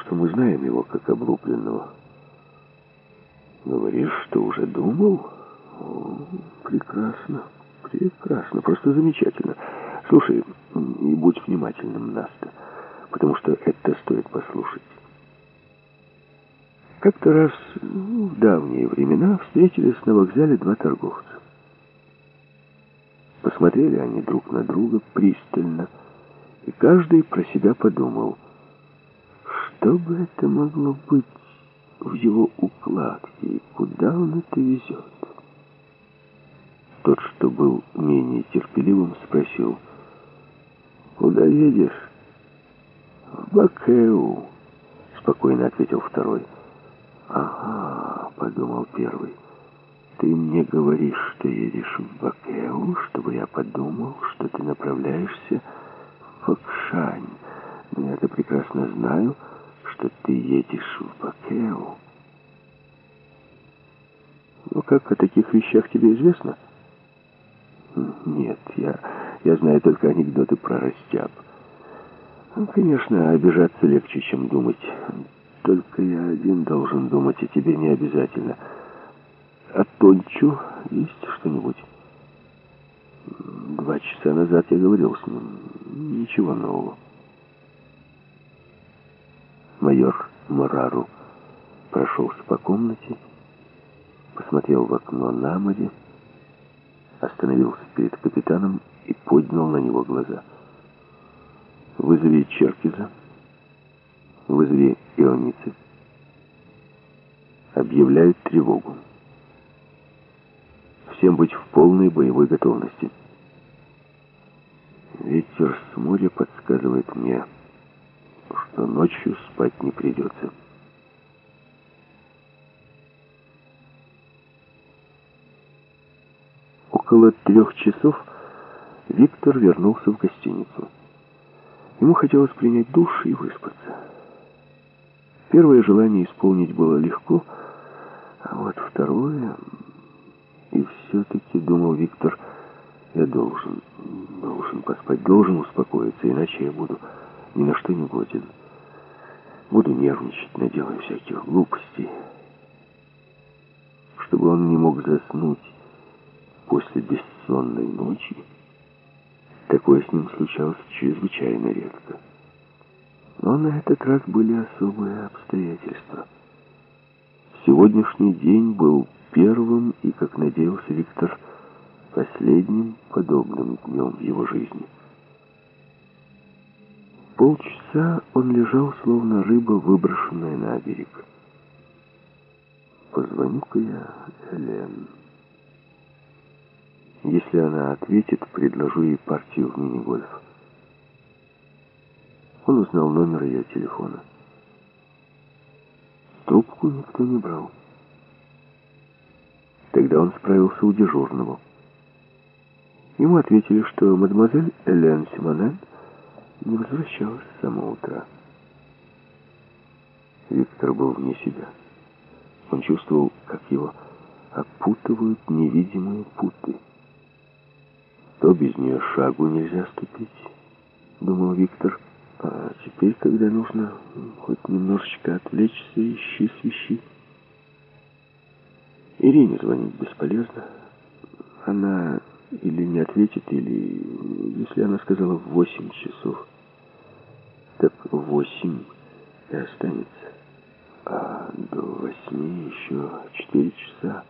что мы знаем его как облупленного. Говоришь, что уже думал? О, прекрасно, прекрасно, просто замечательно. Слушай, и будь внимательным, Наста, потому что это стоит послушать. Как-то раз в давние времена встретились на вокзале два торговца. Посмотрели они друг на друга пристально, и каждый про себя подумал, что бы это могло быть в его укладке, и куда он это везет. Тот, что был менее терпеливым, спросил, «Куда едешь?» «В Бакеу», — спокойно ответил второй. «Ага», — подумал первый, — «ты мне говоришь, что едешь в Бакеу, чтобы я подумал, что ты направляешься в Фокшань. Но я-то прекрасно знаю, что ты едешь в Бакеу». «Ну как, о таких вещах тебе известно?» «Нет, я, я знаю только анекдоты про растяб». Ну, конечно, обижаться легче, чем думать. Только я один должен думать, и тебе не обязательно. А Тончу есть что-нибудь? Два часа назад я говорил с ним. Ничего нового. Майор Марару прошелся по комнате, посмотрел в окно на море, остановился перед капитаном и поднял на него глаза. «Вызови Черкиза, вызови Ионицы. Объявляют тревогу. Всем быть в полной боевой готовности. Ветер с моря подсказывает мне, что ночью спать не придется. Около трех часов Виктор вернулся в гостиницу. Ему хотелось принять душ и выспаться. Первое желание исполнить было легко, а вот второе... И все-таки, думал Виктор, я должен, должен поспать, должен успокоиться, иначе я буду ни на что не годен. Буду нервничать, наделаю всяких глупостей. Чтобы он не мог заснуть после бессонной ночи, такое с ним случалось чрезвычайно редко. Но на этот раз были особые обстоятельства. Сегодняшний день был первым и, как надеялся Виктор, последним подобным днем в его жизни. Полчаса он лежал, словно рыба, выброшенная на берег. «Позвоню-ка я Элен. Если она ответит, предложу ей партию в мини-гольф». Он узнал номер ее телефона. Трубку никто не брал. Тогда он справился у дежурного. Ему ответили, что мадемуазель Элен Симонен не возвращалась с самого утра. Виктор был вне себя. Он чувствовал, как его опутывают невидимые путы. То без нее шагу нельзя ступить, думал Виктор, а теперь, когда нужно хоть немножечко отвлечься, ищи свищи. Ирине звонить бесполезно. Она или не ответит, или, если она сказала в восемь часов, так восемь и останется. А до восьми еще четыре часа.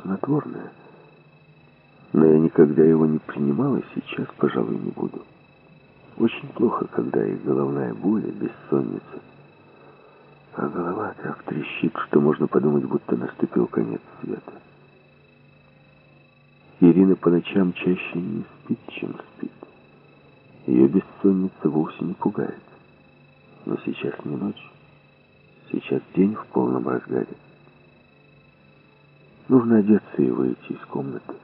Снотворное. Но я никогда его не принимал, и сейчас, пожалуй, не буду. Очень плохо, когда и головная боль, и бессонница. А голова так трещит, что можно подумать, будто наступил конец света. Ирина по ночам чаще не спит, чем спит. Ее бессонница вовсе не пугает. Но сейчас не ночь. Сейчас день в полном разгаре. Нужно одеться и выйти из комнаты.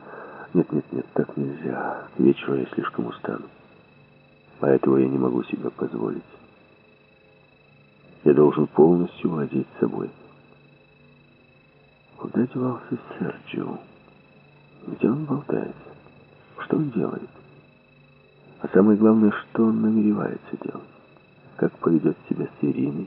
Нет, нет, нет, так нельзя. К вечеру я слишком устану этого я не могу себе позволить. Я должен полностью владеть собой. Куда девался Серджио? Где он болтается? Что он делает? А самое главное, что он намеревается делать? как поведет себя с Ириной.